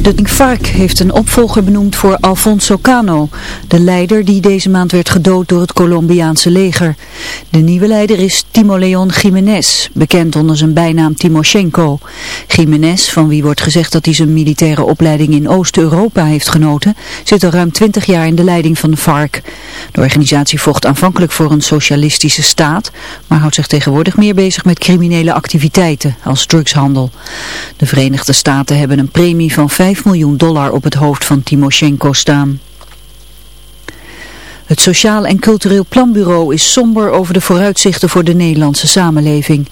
De FARC heeft een opvolger benoemd voor Alfonso Cano, de leider die deze maand werd gedood door het Colombiaanse leger. De nieuwe leider is Timoleon Jiménez, bekend onder zijn bijnaam Timoshenko. Jiménez, van wie wordt gezegd dat hij zijn militaire opleiding in Oost-Europa heeft genoten, zit al ruim twintig jaar in de leiding van de FARC. De organisatie vocht aanvankelijk voor een socialistische staat, maar houdt zich tegenwoordig meer bezig met criminele activiteiten als drugshandel. De Verenigde Staten hebben een premie van 5 miljoen dollar op het hoofd van Timoshenko staan. Het Sociaal en Cultureel Planbureau is somber over de vooruitzichten voor de Nederlandse samenleving.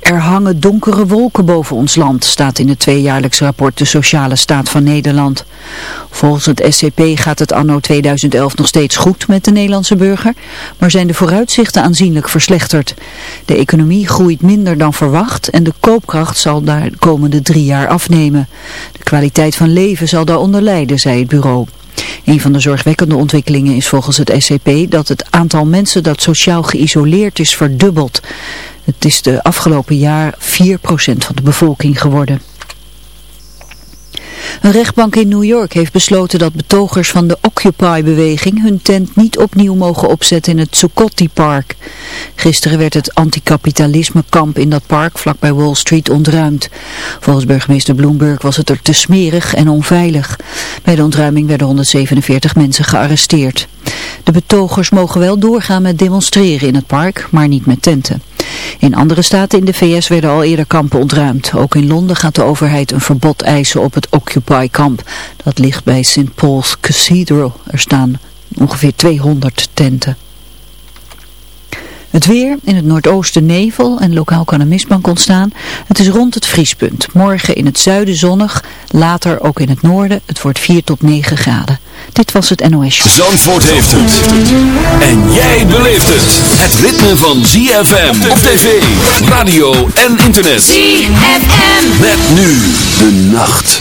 Er hangen donkere wolken boven ons land, staat in het tweejaarlijks rapport De Sociale Staat van Nederland. Volgens het SCP gaat het anno 2011 nog steeds goed met de Nederlandse burger, maar zijn de vooruitzichten aanzienlijk verslechterd. De economie groeit minder dan verwacht en de koopkracht zal daar de komende drie jaar afnemen. De kwaliteit van leven zal daaronder lijden, zei het bureau. Een van de zorgwekkende ontwikkelingen is volgens het SCP dat het aantal mensen dat sociaal geïsoleerd is verdubbeld. Het is de afgelopen jaar 4% van de bevolking geworden. Een rechtbank in New York heeft besloten dat betogers van de Occupy-beweging hun tent niet opnieuw mogen opzetten in het Zuccotti Park. Gisteren werd het anticapitalisme-kamp in dat park vlakbij Wall Street ontruimd. Volgens burgemeester Bloomberg was het er te smerig en onveilig. Bij de ontruiming werden 147 mensen gearresteerd. De betogers mogen wel doorgaan met demonstreren in het park, maar niet met tenten. In andere staten in de VS werden al eerder kampen ontruimd. Ook in Londen gaat de overheid een verbod eisen op het Occupy-kamp. Dat ligt bij St. Paul's Cathedral. Er staan ongeveer 200 tenten. Het weer, in het noordoosten nevel en lokaal kan een mistbank ontstaan. Het is rond het vriespunt. Morgen in het zuiden zonnig, later ook in het noorden. Het wordt 4 tot 9 graden. Dit was het NOS Show. Zandvoort heeft het. En jij beleeft het. Het ritme van ZFM op tv, radio en internet. ZFM. Met nu de nacht.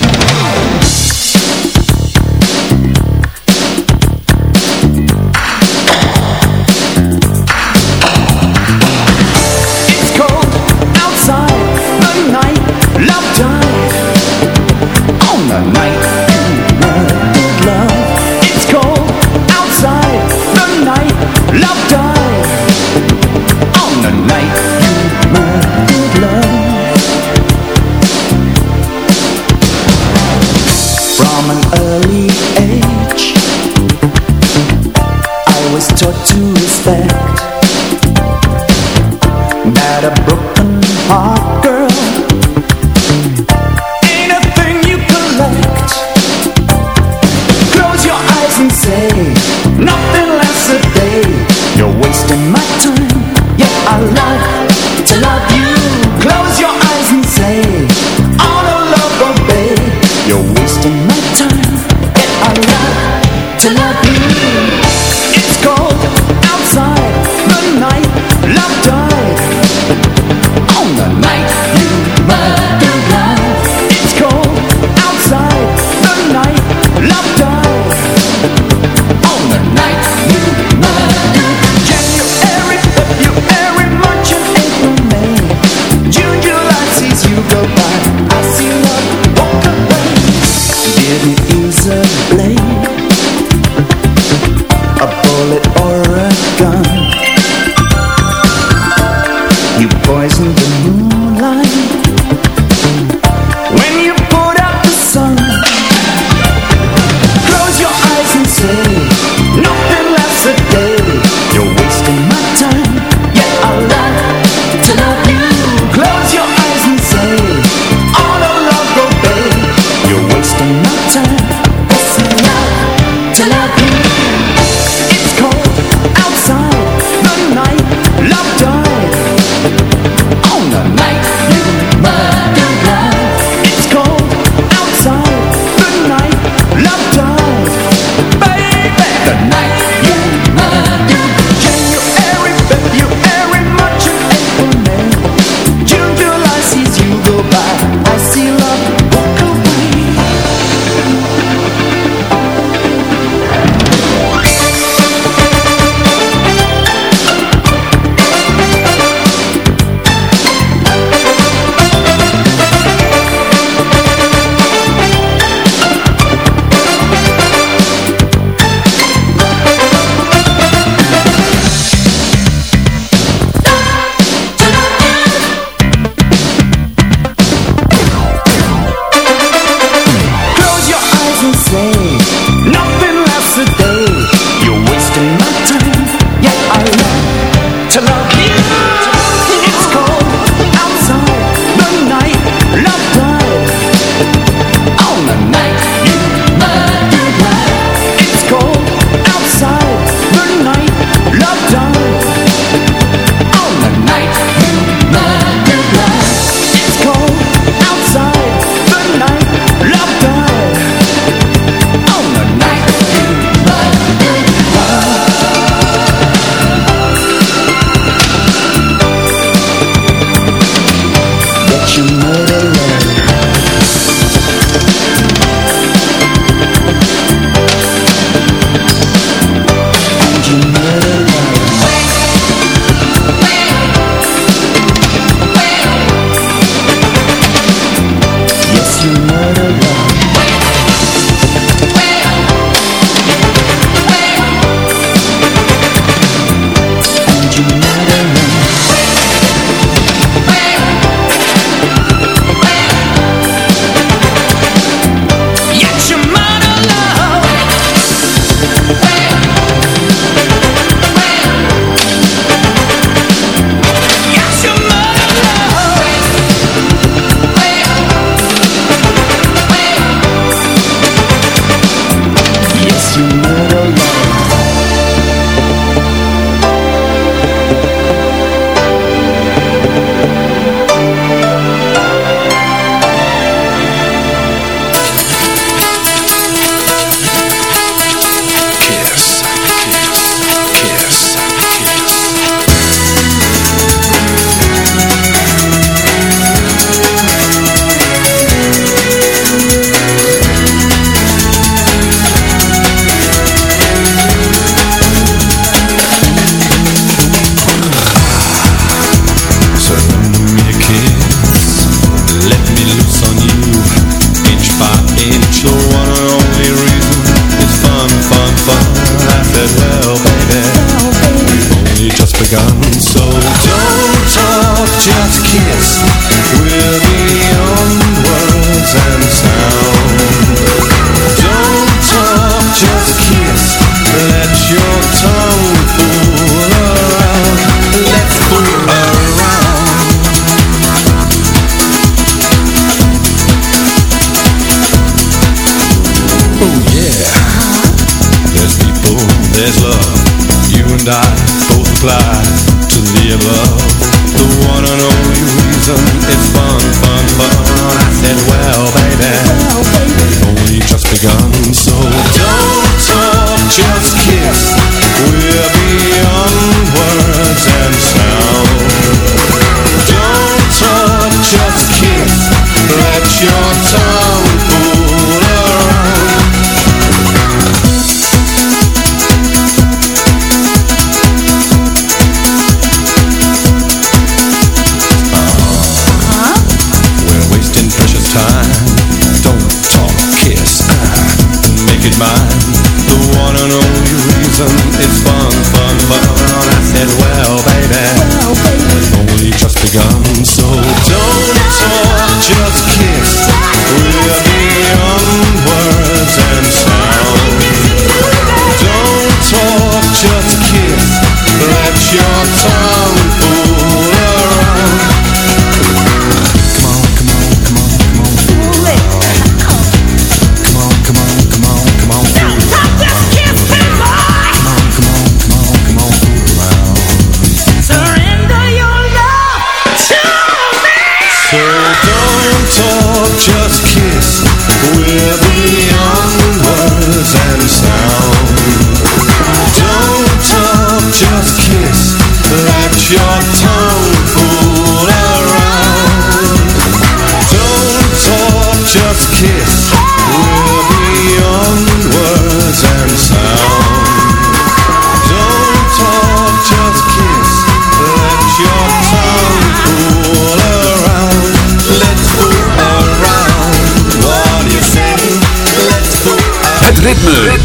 gone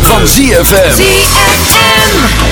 van ZFM. ZFM.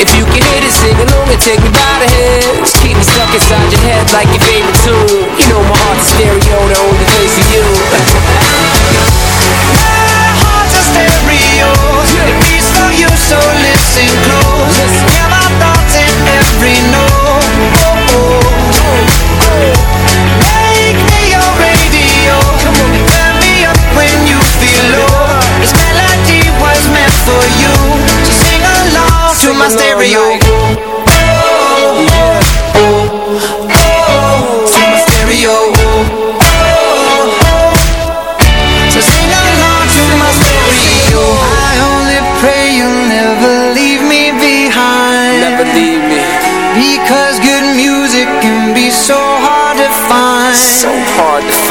take me by the hand Just keep me stuck inside your head like your favorite tune You know my heart's a stereo, the only place for you. My heart's a stereo, it beats for you, so listen close. Hear my thoughts in every note. Oh, oh, oh. Make me your radio, turn me up when you feel low. This melody was meant for you, so sing along to my stereo. To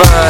fine